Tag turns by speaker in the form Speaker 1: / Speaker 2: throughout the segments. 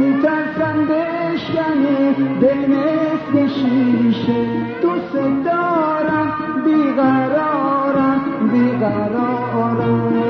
Speaker 1: میترسم بشکنه یعنی دل مثل شیشه. دوست دارم بیقرارم بیقرارم.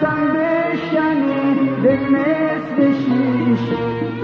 Speaker 1: دستم بشکنی دل مثل شیشه.